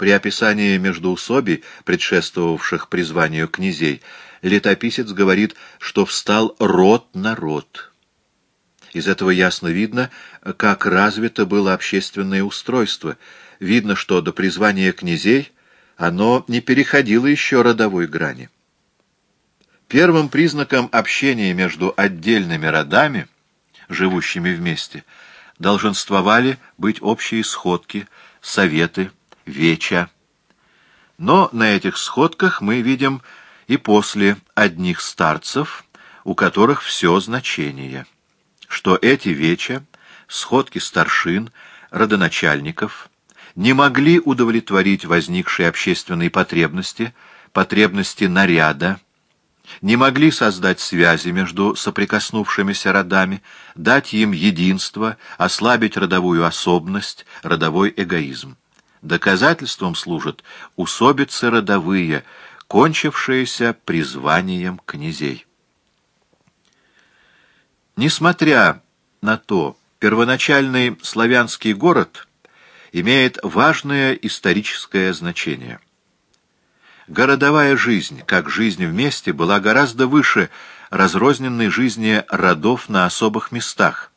При описании междоусобий, предшествовавших призванию князей, летописец говорит, что встал род на род. Из этого ясно видно, как развито было общественное устройство. Видно, что до призвания князей оно не переходило еще родовой грани. Первым признаком общения между отдельными родами, живущими вместе, долженствовали быть общие сходки, советы, веча. Но на этих сходках мы видим и после одних старцев, у которых все значение, что эти веча, сходки старшин, родоначальников, не могли удовлетворить возникшие общественные потребности, потребности наряда, не могли создать связи между соприкоснувшимися родами, дать им единство, ослабить родовую особенность, родовой эгоизм. Доказательством служат усобицы родовые, кончившиеся призванием князей. Несмотря на то, первоначальный славянский город имеет важное историческое значение – Городовая жизнь, как жизнь вместе, была гораздо выше разрозненной жизни родов на особых местах.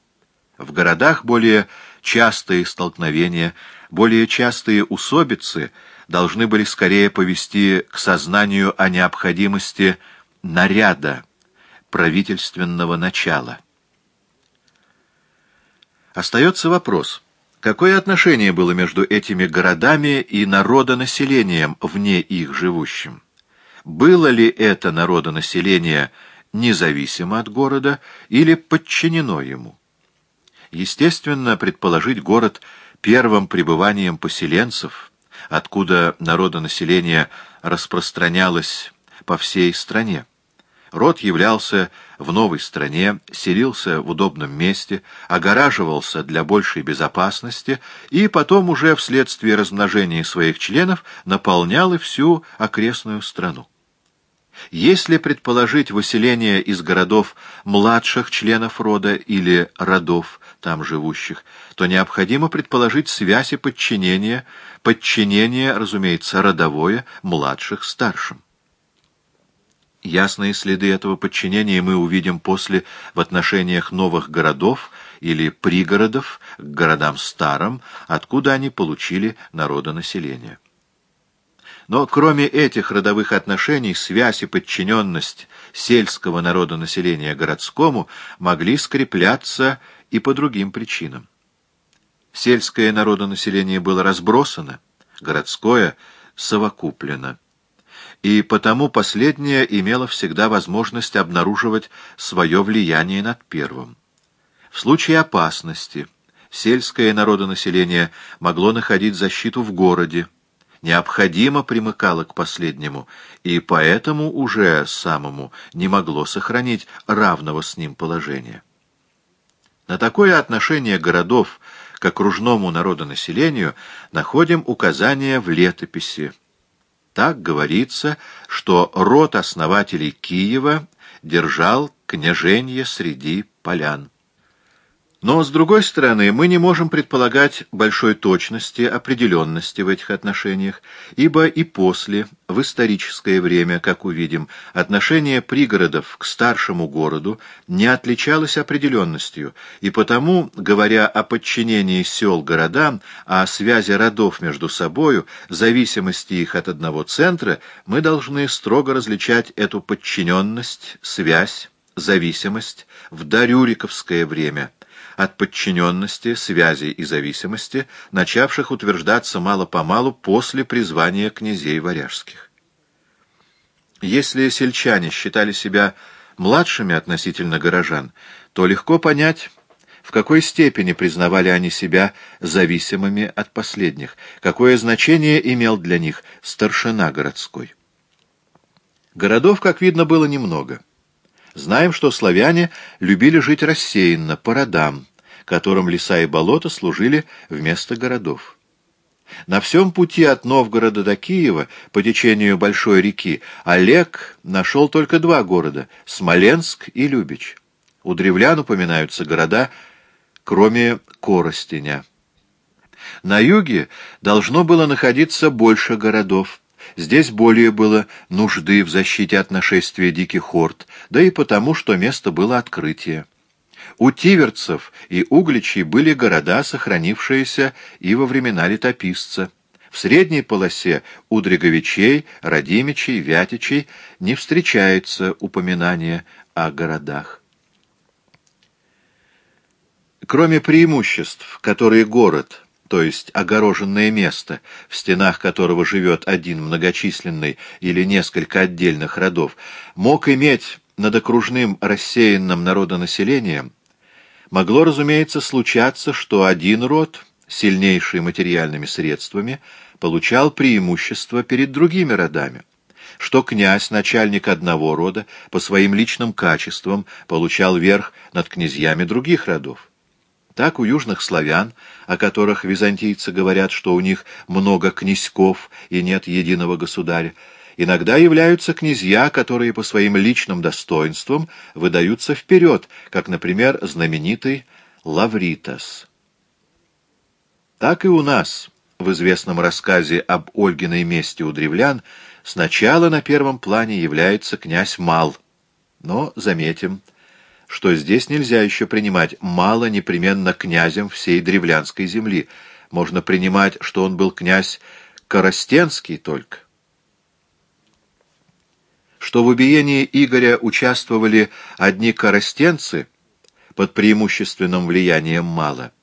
В городах более частые столкновения, более частые усобицы должны были скорее повести к сознанию о необходимости наряда, правительственного начала. Остается вопрос – Какое отношение было между этими городами и народонаселением, вне их живущим? Было ли это народонаселение независимо от города или подчинено ему? Естественно, предположить город первым пребыванием поселенцев, откуда народонаселение распространялось по всей стране. Род являлся в новой стране, селился в удобном месте, огораживался для большей безопасности и потом уже вследствие размножения своих членов наполнял и всю окрестную страну. Если предположить выселение из городов младших членов рода или родов, там живущих, то необходимо предположить связь и подчинение, подчинение, разумеется, родовое, младших старшим. Ясные следы этого подчинения мы увидим после в отношениях новых городов или пригородов к городам старым, откуда они получили народонаселение. Но кроме этих родовых отношений, связь и подчиненность сельского народонаселения городскому могли скрепляться и по другим причинам. Сельское народонаселение было разбросано, городское — совокуплено и потому последнее имело всегда возможность обнаруживать свое влияние над первым. В случае опасности сельское народонаселение могло находить защиту в городе, необходимо примыкало к последнему, и поэтому уже самому не могло сохранить равного с ним положения. На такое отношение городов к окружному народонаселению находим указания в летописи, так говорится, что род основателей Киева держал княженье среди полян. Но, с другой стороны, мы не можем предполагать большой точности, определенности в этих отношениях, ибо и после, в историческое время, как увидим, отношение пригородов к старшему городу не отличалось определенностью, и потому, говоря о подчинении сел городам, о связи родов между собою, зависимости их от одного центра, мы должны строго различать эту подчиненность, связь, зависимость в дарюриковское время – от подчиненности, связи и зависимости, начавших утверждаться мало-помалу после призвания князей варяжских. Если сельчане считали себя младшими относительно горожан, то легко понять, в какой степени признавали они себя зависимыми от последних, какое значение имел для них старшина городской. Городов, как видно, было немного. Знаем, что славяне любили жить рассеянно, по родам, которым леса и болота служили вместо городов. На всем пути от Новгорода до Киева, по течению большой реки, Олег нашел только два города — Смоленск и Любич. У древлян упоминаются города, кроме Коростеня. На юге должно было находиться больше городов. Здесь более было нужды в защите от нашествия диких орд, да и потому, что место было открытие. У тиверцев и угличей были города, сохранившиеся и во времена летописца. В средней полосе у Дреговичей, Радимичей, Вятичей не встречается упоминания о городах. Кроме преимуществ, которые город, то есть огороженное место, в стенах которого живет один многочисленный или несколько отдельных родов, мог иметь над окружным рассеянным народонаселением, могло, разумеется, случаться, что один род, сильнейший материальными средствами, получал преимущество перед другими родами, что князь, начальник одного рода, по своим личным качествам получал верх над князьями других родов. Так у южных славян, о которых византийцы говорят, что у них много князьков и нет единого государя, иногда являются князья, которые по своим личным достоинствам выдаются вперед, как, например, знаменитый Лавритас. Так и у нас, в известном рассказе об Ольгиной мести у древлян, сначала на первом плане является князь Мал. Но, заметим, что здесь нельзя еще принимать мало непременно князем всей древлянской земли. Можно принимать, что он был князь Коростенский только. Что в убиении Игоря участвовали одни коростенцы под преимущественным влиянием мало,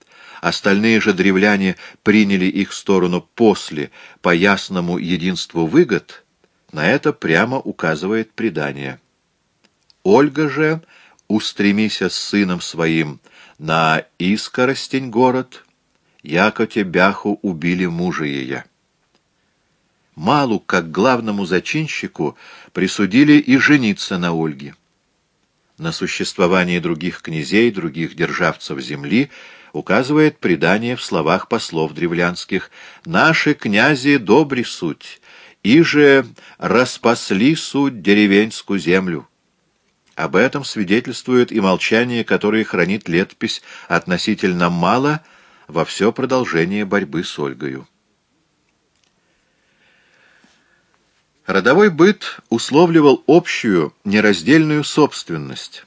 остальные же древляне приняли их сторону после по ясному единству выгод, на это прямо указывает предание. Ольга же устремися с сыном своим на Искоростень город, яко тебяху убили мужа ее. Малу, как главному зачинщику, присудили и жениться на Ольге. На существование других князей, других державцев земли указывает предание в словах послов древлянских «Наши князи добри суть, и же распасли суть деревенскую землю». Об этом свидетельствует и молчание, которое хранит летопись относительно мало во все продолжение борьбы с Ольгою. Родовой быт условливал общую нераздельную собственность.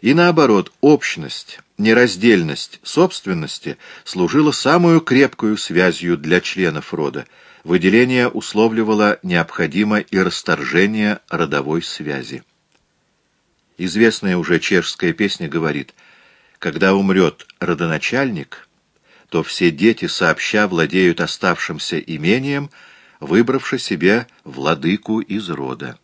И наоборот, общность, нераздельность собственности служила самую крепкую связью для членов рода. Выделение условливало необходимо и расторжение родовой связи. Известная уже чешская песня говорит, когда умрет родоначальник, то все дети сообща владеют оставшимся имением, выбравши себе владыку из рода.